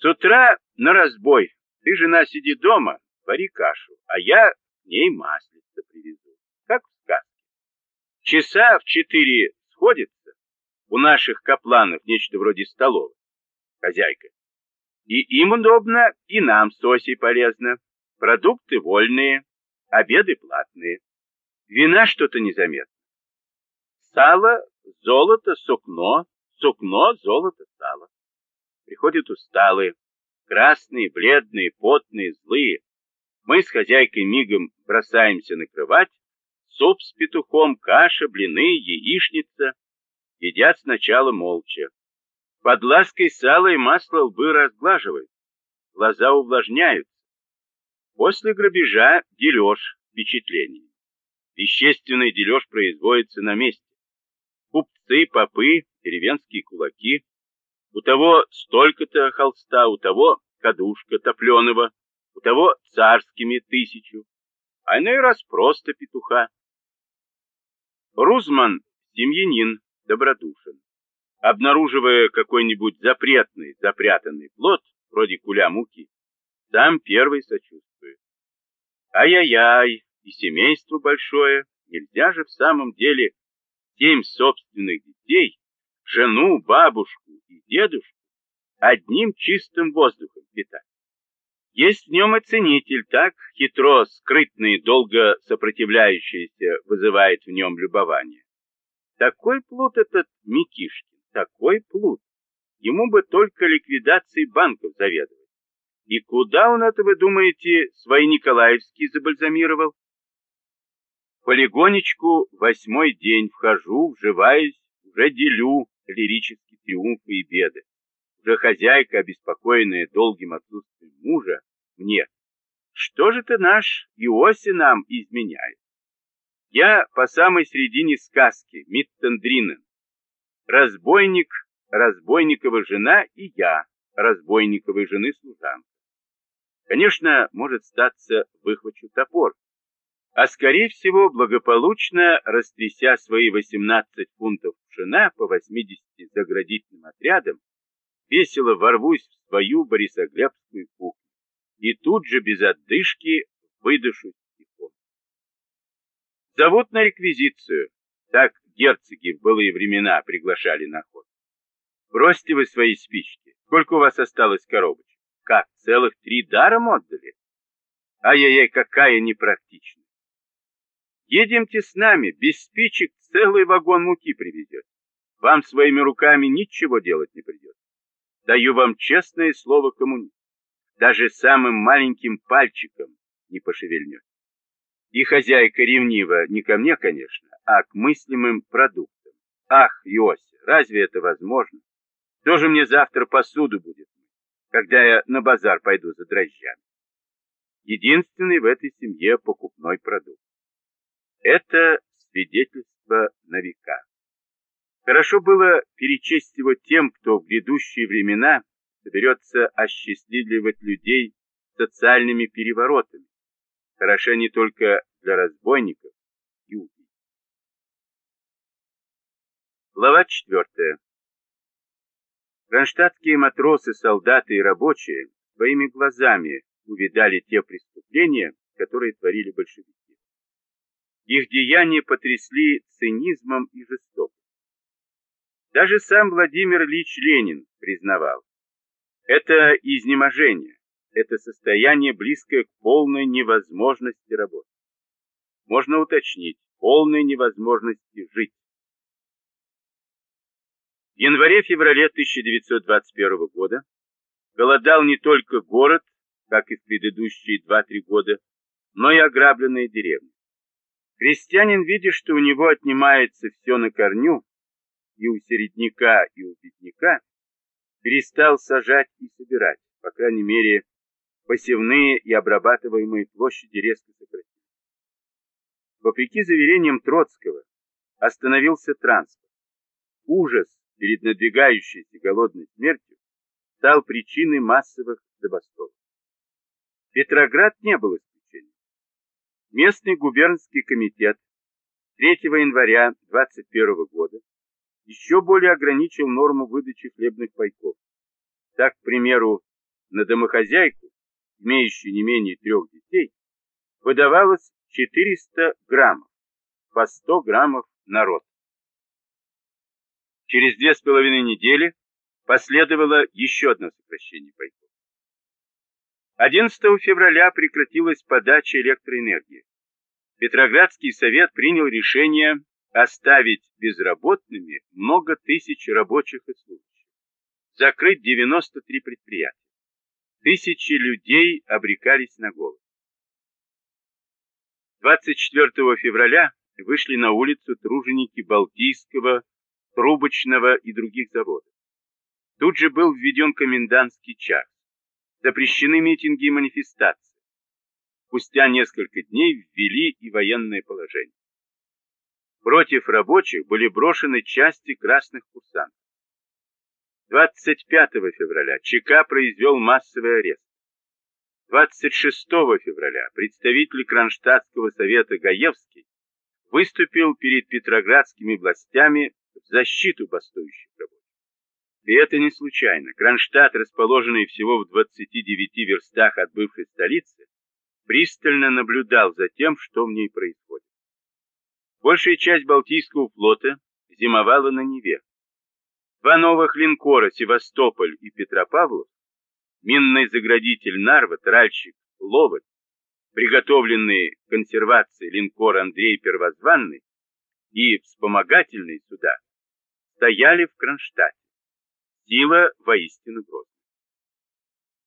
С утра на разбой. Ты, жена, сиди дома, вари кашу, а я к ней маслица привезу, как в сказке. Часа в четыре сходится, у наших капланов нечто вроде столовой, хозяйка. И им удобно, и нам с Осей полезно. Продукты вольные, обеды платные. Вина что-то незаметно. Сало, золото, сукно, сукно, золото, сало. Приходят усталые, красные, бледные, потные, злые. Мы с хозяйкой мигом бросаемся накрывать. Суп с петухом, каша, блины, яичница. Едят сначала молча. Под лаской сало и масло лбы разглаживают. Глаза увлажняются. После грабежа дележ впечатлений. Вещественный дележ производится на месте. Купцы, попы, деревенские кулаки. У того столько-то холста, у того кадушка топленого, у того царскими тысячу, а иной раз просто петуха. Рузман, семьянин, добродушен. Обнаруживая какой-нибудь запретный, запрятанный плод, вроде куля муки, сам первый сочувствует. Ай-яй-яй, и семейство большое, нельзя же в самом деле семь собственных детей, жену, бабушку и дедушку одним чистым воздухом питать. Есть в нем и ценитель, так хитро, скрытный, долго сопротивляющийся, вызывает в нем любование. Такой плут этот Микишкин, такой плут. Ему бы только ликвидацией банков заведовать. И куда он это, вы думаете, свои Николаевские забальзамировал? Полигонечку восьмой день вхожу, вживаюсь, уже делю лирические триумфы и беды. Уже хозяйка, обеспокоенная долгим отсутствием мужа, мне. Что же ты наш Иоси нам изменяет? Я по самой середине сказки, Миттендринен. Разбойник, разбойникова жена и я, разбойниковой жены служанка. Конечно, может статься выхвачу топор, а скорее всего благополучно растряся свои 18 фунтов пшена по 80 заградительным отрядам, весело ворвусь в свою борисоглебскую кухню и тут же без отдышки выдышу стихом. Зовут на реквизицию, так герцоги в былые времена приглашали на ход. Бросьте вы свои спички, сколько у вас осталось коробочек? Как, целых три даром отдали? Ай-яй-яй, какая непрактичность. Едемте с нами, без спичек целый вагон муки привезет. Вам своими руками ничего делать не придется. Даю вам честное слово коммунист. Даже самым маленьким пальчиком не пошевельнет. И хозяйка ревнива не ко мне, конечно, а к мыслимым продуктам. Ах, Иоси, разве это возможно? Кто же мне завтра посуду будет когда я на базар пойду за дрожжами. Единственный в этой семье покупной продукт. Это свидетельство на века. Хорошо было перечесть его тем, кто в грядущие времена соберется осчастливливать людей социальными переворотами. Хороша не только для разбойников и убийц. Глава четвертая. Кронштадтские матросы, солдаты и рабочие своими глазами увидали те преступления, которые творили большевики. Их деяния потрясли цинизмом и жестокостью. Даже сам Владимир Ильич Ленин признавал, это изнеможение, это состояние, близкое к полной невозможности работать. Можно уточнить, полной невозможности жить январе-феврале 1921 года голодал не только город, как и в предыдущие 2-3 года, но и ограбленные деревни. Крестьянин, видя, что у него отнимается все на корню, и у середняка, и у бедняка, перестал сажать и собирать, по крайней мере, посевные и обрабатываемые площади резко сократились. Вопреки заверениям Троцкого, остановился транспорт. Ужас перед надвигающейся голодной смертью стал причиной массовых забастовок. Петроград не был исключением. Местный губернский комитет 3 января 21 года еще более ограничил норму выдачи хлебных пайков. Так, к примеру, на домохозяйку, имеющую не менее трех детей, выдавалось 400 граммов, по 100 граммов на рот. Через две с половиной недели последовало еще одно сокращение пайков. 11 февраля прекратилась подача электроэнергии. Петроградский совет принял решение оставить безработными много тысяч рабочих и служащих, закрыть 93 предприятия. Тысячи людей обрекались на голод. 24 февраля вышли на улицу труженики Балтийского, Трубочного и других заводов. Тут же был введен комендантский час. Запрещены митинги и манифестации. Спустя несколько дней ввели и военное положение. Против рабочих были брошены части красных курсантов. 25 февраля ЧК произвел массовый арест. 26 февраля представитель Кронштадтского совета Гаевский выступил перед петроградскими властями в защиту бастующих рабочих. И это не случайно. Кронштадт, расположенный всего в 29 верстах от бывшей столицы, пристально наблюдал за тем, что в ней происходит. Большая часть Балтийского флота зимовала на Неве. Два новых линкора «Севастополь» и «Петропавлов», минный заградитель «Нарва», тральщик «Ловоть», приготовленные к консервации линкор «Андрей Первозванный» и вспомогательные суда, стояли в Кронштадте. Сила воистину грозна.